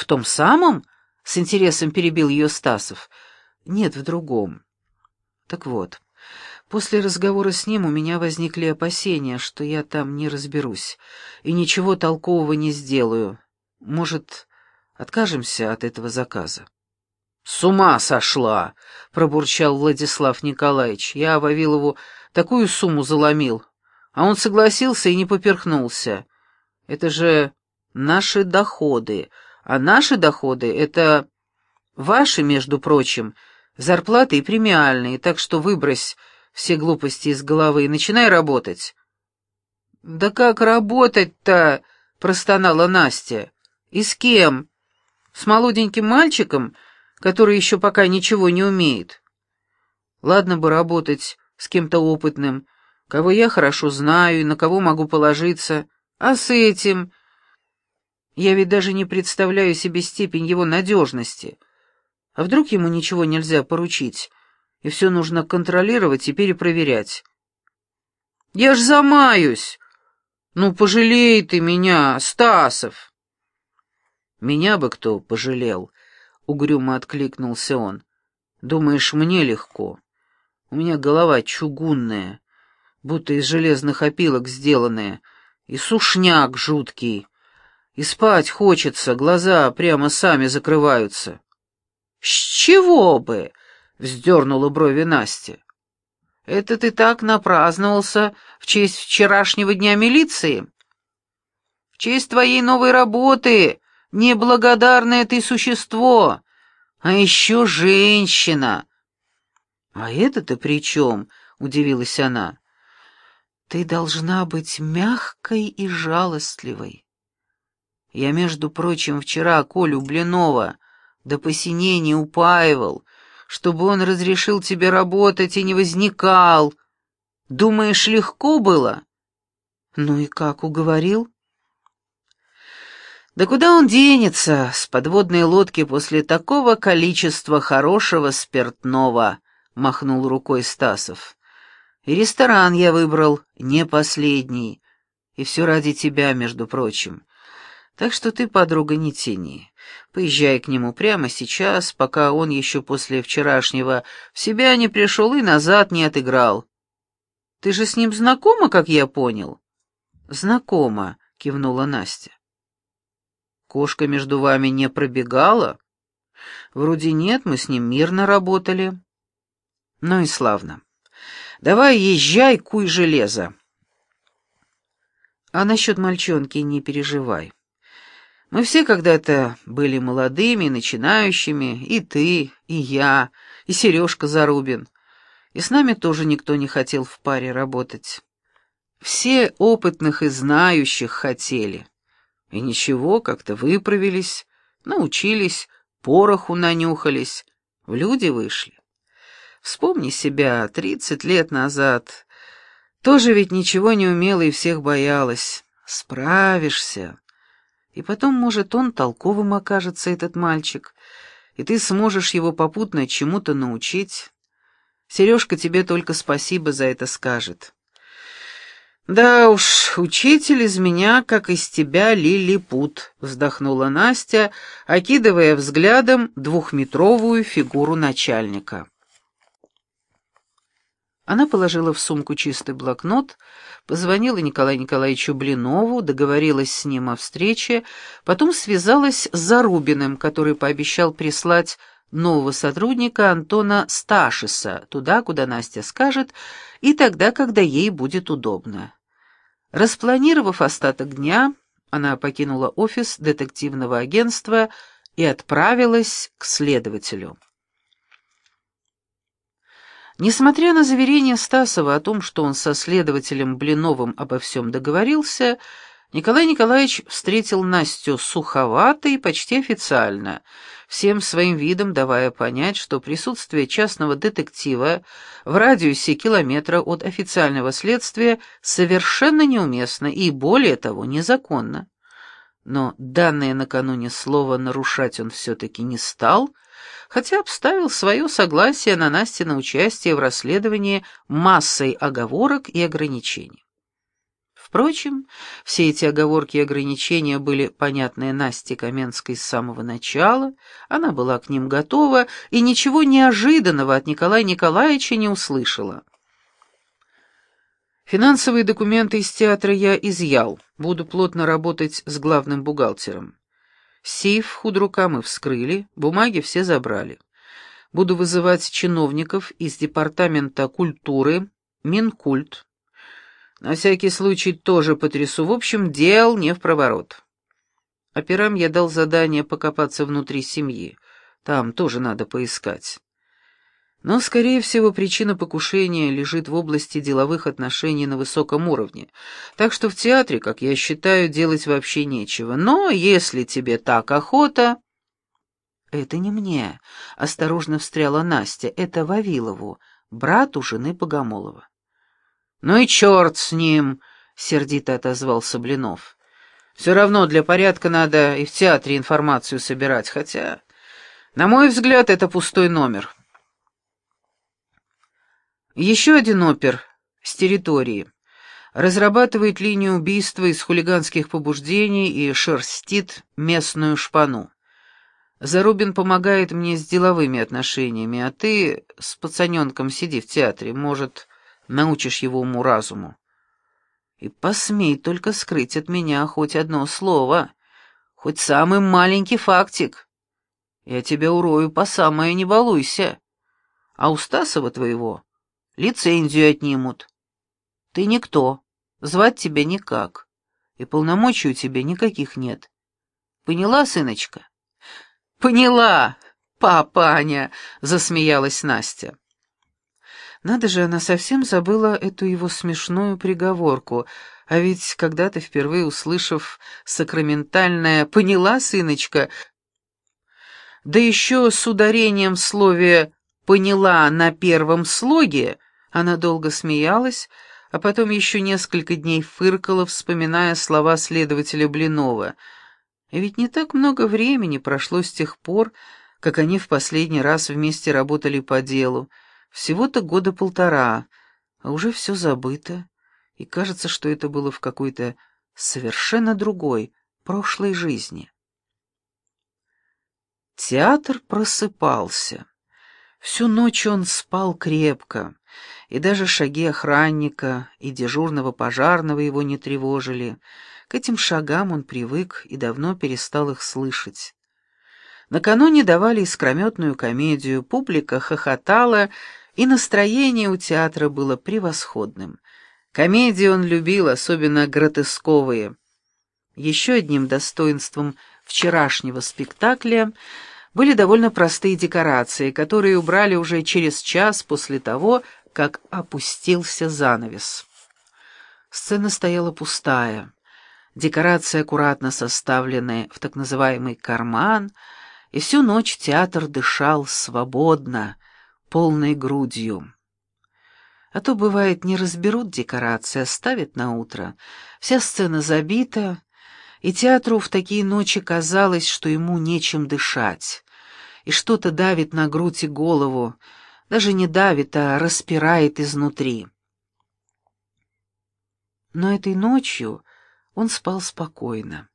«В том самом?» — с интересом перебил ее Стасов. «Нет, в другом. Так вот, после разговора с ним у меня возникли опасения, что я там не разберусь и ничего толкового не сделаю. Может, откажемся от этого заказа?» «С ума сошла!» — пробурчал Владислав Николаевич. «Я Вавилову такую сумму заломил, а он согласился и не поперхнулся. Это же наши доходы, а наши доходы — это ваши, между прочим, зарплаты и премиальные, так что выбрось все глупости из головы и начинай работать». «Да как работать-то?» — простонала Настя. «И с кем? С молоденьким мальчиком?» который еще пока ничего не умеет. Ладно бы работать с кем-то опытным, кого я хорошо знаю и на кого могу положиться, а с этим... Я ведь даже не представляю себе степень его надежности. А вдруг ему ничего нельзя поручить, и все нужно контролировать и перепроверять? Я ж замаюсь! Ну, пожалей ты меня, Стасов! Меня бы кто пожалел, угрюмо откликнулся он. «Думаешь, мне легко? У меня голова чугунная, будто из железных опилок сделанная, и сушняк жуткий, и спать хочется, глаза прямо сами закрываются». «С чего бы?» — вздернула брови Настя. «Это ты так напраздновался в честь вчерашнего дня милиции?» «В честь твоей новой работы!» Неблагодарное ты существо, а еще женщина. А это-то при чем? Удивилась она. Ты должна быть мягкой и жалостливой. Я, между прочим, вчера Колю Блинова до посинения упаивал, чтобы он разрешил тебе работать и не возникал. Думаешь, легко было? Ну и как уговорил? Да куда он денется с подводной лодки после такого количества хорошего спиртного, махнул рукой Стасов. И ресторан я выбрал не последний, и все ради тебя, между прочим. Так что ты, подруга, не тяни. Поезжай к нему прямо сейчас, пока он еще после вчерашнего в себя не пришел и назад не отыграл. Ты же с ним знакома, как я понял? Знакома, кивнула Настя. Кошка между вами не пробегала? Вроде нет, мы с ним мирно работали. Ну и славно. Давай езжай, куй железо. А насчет мальчонки не переживай. Мы все когда-то были молодыми, начинающими, и ты, и я, и Сережка Зарубин. И с нами тоже никто не хотел в паре работать. Все опытных и знающих хотели. И ничего, как-то выправились, научились, пороху нанюхались, в люди вышли. Вспомни себя тридцать лет назад. Тоже ведь ничего не умела и всех боялась. Справишься. И потом, может, он толковым окажется, этот мальчик, и ты сможешь его попутно чему-то научить. Сережка тебе только спасибо за это скажет. «Да уж, учитель из меня, как из тебя, лилипут», — вздохнула Настя, окидывая взглядом двухметровую фигуру начальника. Она положила в сумку чистый блокнот, позвонила Николаю Николаевичу Блинову, договорилась с ним о встрече, потом связалась с Зарубиным, который пообещал прислать нового сотрудника Антона Сташиса туда, куда Настя скажет, и тогда, когда ей будет удобно. Распланировав остаток дня, она покинула офис детективного агентства и отправилась к следователю. Несмотря на заверение Стасова о том, что он со следователем Блиновым обо всем договорился, Николай Николаевич встретил Настю суховато и почти официально, всем своим видом давая понять, что присутствие частного детектива в радиусе километра от официального следствия совершенно неуместно и, более того, незаконно. Но данное накануне слово нарушать он все-таки не стал, хотя обставил свое согласие на Насте на участие в расследовании массой оговорок и ограничений. Впрочем, все эти оговорки и ограничения были понятны Насте Каменской с самого начала, она была к ним готова и ничего неожиданного от Николая Николаевича не услышала. Финансовые документы из театра я изъял, буду плотно работать с главным бухгалтером. Сейф худрука мы вскрыли, бумаги все забрали. Буду вызывать чиновников из Департамента культуры, Минкульт, на всякий случай тоже потрясу. В общем, дел не в проворот. Операм я дал задание покопаться внутри семьи. Там тоже надо поискать. Но, скорее всего, причина покушения лежит в области деловых отношений на высоком уровне. Так что в театре, как я считаю, делать вообще нечего. Но если тебе так охота... «Это не мне», — осторожно встряла Настя. «Это Вавилову, брату жены Богомолова». «Ну и черт с ним!» — сердито отозвался Блинов. «Все равно для порядка надо и в театре информацию собирать, хотя, на мой взгляд, это пустой номер». Еще один опер с территории разрабатывает линию убийства из хулиганских побуждений и шерстит местную шпану. Зарубин помогает мне с деловыми отношениями, а ты с пацаненком сиди в театре, может, научишь его уму-разуму. И посмей только скрыть от меня хоть одно слово, хоть самый маленький фактик. Я тебя урою по самое не балуйся. А у Стасова твоего лицензию отнимут. Ты никто, звать тебя никак, и полномочий у тебя никаких нет. Поняла, сыночка? Поняла, папаня, засмеялась Настя. Надо же, она совсем забыла эту его смешную приговорку, а ведь когда-то, впервые услышав сакраментальное «поняла, сыночка», да еще с ударением в слове «поняла» на первом слоге, она долго смеялась, а потом еще несколько дней фыркала, вспоминая слова следователя Блинова. Ведь не так много времени прошло с тех пор, как они в последний раз вместе работали по делу, всего-то года полтора, а уже все забыто, и кажется, что это было в какой-то совершенно другой, прошлой жизни. Театр просыпался. Всю ночь он спал крепко, и даже шаги охранника и дежурного пожарного его не тревожили. К этим шагам он привык и давно перестал их слышать. Накануне давали искрометную комедию, публика хохотала, и настроение у театра было превосходным. Комедии он любил, особенно гротесковые. Еще одним достоинством вчерашнего спектакля были довольно простые декорации, которые убрали уже через час после того, как опустился занавес. Сцена стояла пустая. Декорации аккуратно составлены в так называемый «карман», и всю ночь театр дышал свободно, полной грудью. А то, бывает, не разберут декорации, оставят на утро. Вся сцена забита, и театру в такие ночи казалось, что ему нечем дышать, и что-то давит на грудь и голову, даже не давит, а распирает изнутри. Но этой ночью он спал спокойно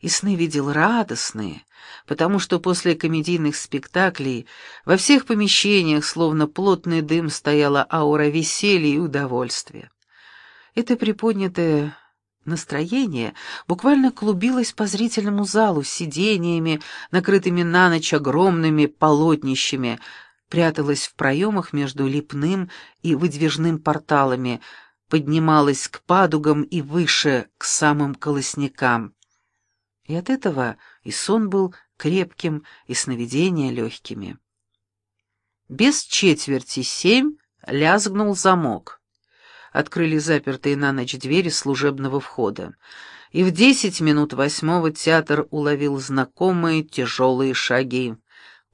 и сны видел радостные, потому что после комедийных спектаклей во всех помещениях словно плотный дым стояла аура веселья и удовольствия. Это приподнятое настроение буквально клубилось по зрительному залу сидениями, накрытыми на ночь огромными полотнищами, пряталось в проемах между лепным и выдвижным порталами, поднималось к падугам и выше, к самым колосникам. И от этого и сон был крепким, и сновидения легкими. Без четверти семь лязгнул замок. Открыли запертые на ночь двери служебного входа. И в десять минут восьмого театр уловил знакомые тяжелые шаги.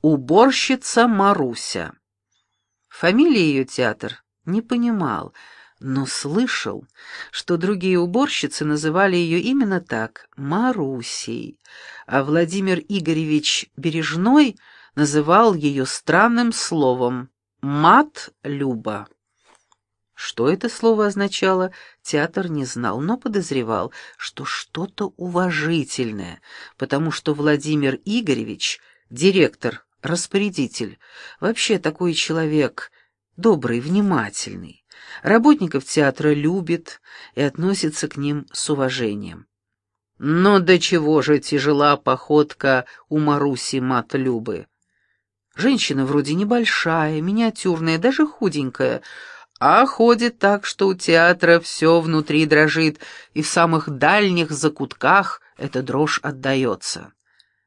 Уборщица Маруся. Фамилия ее театр не понимал — но слышал, что другие уборщицы называли ее именно так — Марусей, а Владимир Игоревич Бережной называл ее странным словом «мат-люба». Что это слово означало, театр не знал, но подозревал, что что-то уважительное, потому что Владимир Игоревич, директор, распорядитель, вообще такой человек добрый, внимательный, работников театра любит и относится к ним с уважением. Но до чего же тяжела походка у Маруси Матлюбы. Женщина вроде небольшая, миниатюрная, даже худенькая, а ходит так, что у театра все внутри дрожит, и в самых дальних закутках эта дрожь отдается.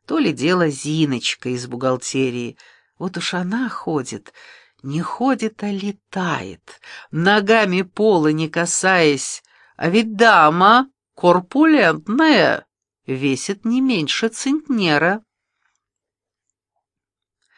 То ли дело Зиночка из бухгалтерии. Вот уж она ходит, не ходит, а летает, ногами пола не касаясь, а ведь дама корпулентная, весит не меньше центнера.